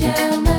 yeah.